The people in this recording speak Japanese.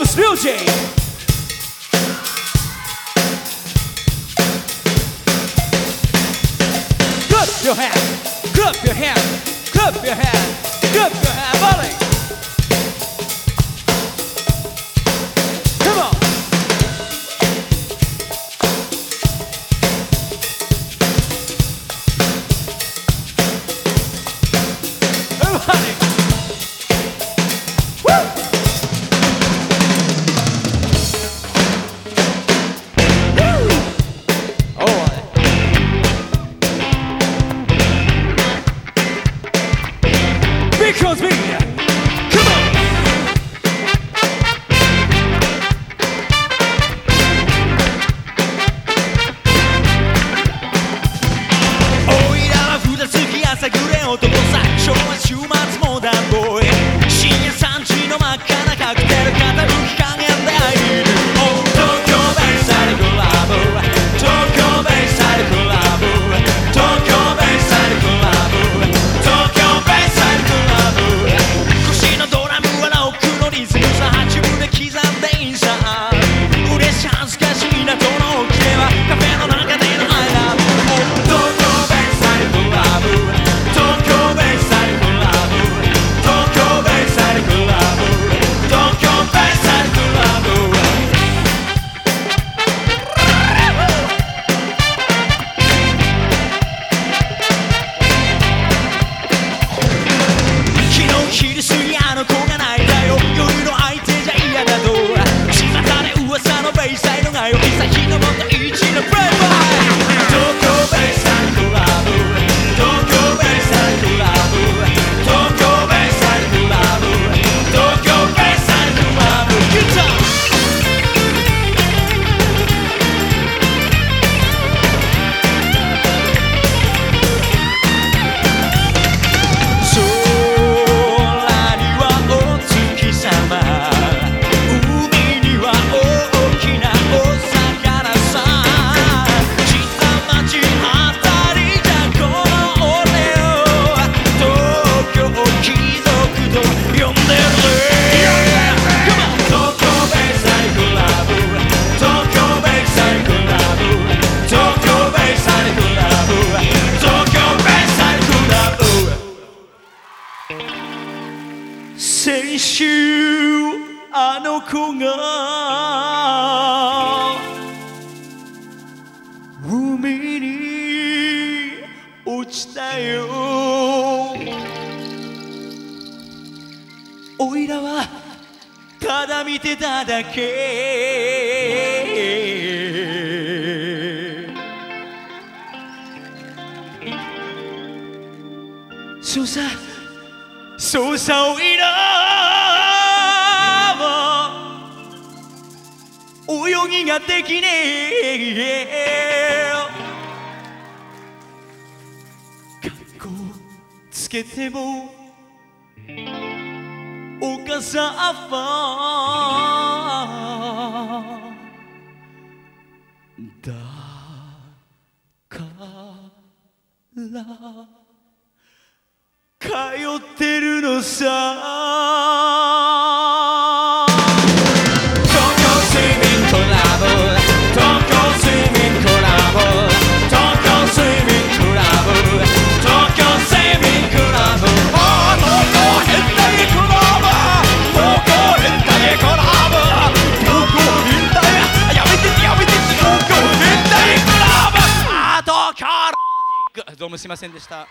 Mama Spill J. Clap your hand, clap your hand, clap your hand, clap your hand, volley. 週あの子が海に落ちたよおいらはただ見てただけ捜査捜査をいら泳ぎができねえ。格好つけてもおかさあファだから通ってるのさ。どうもすいませんでした。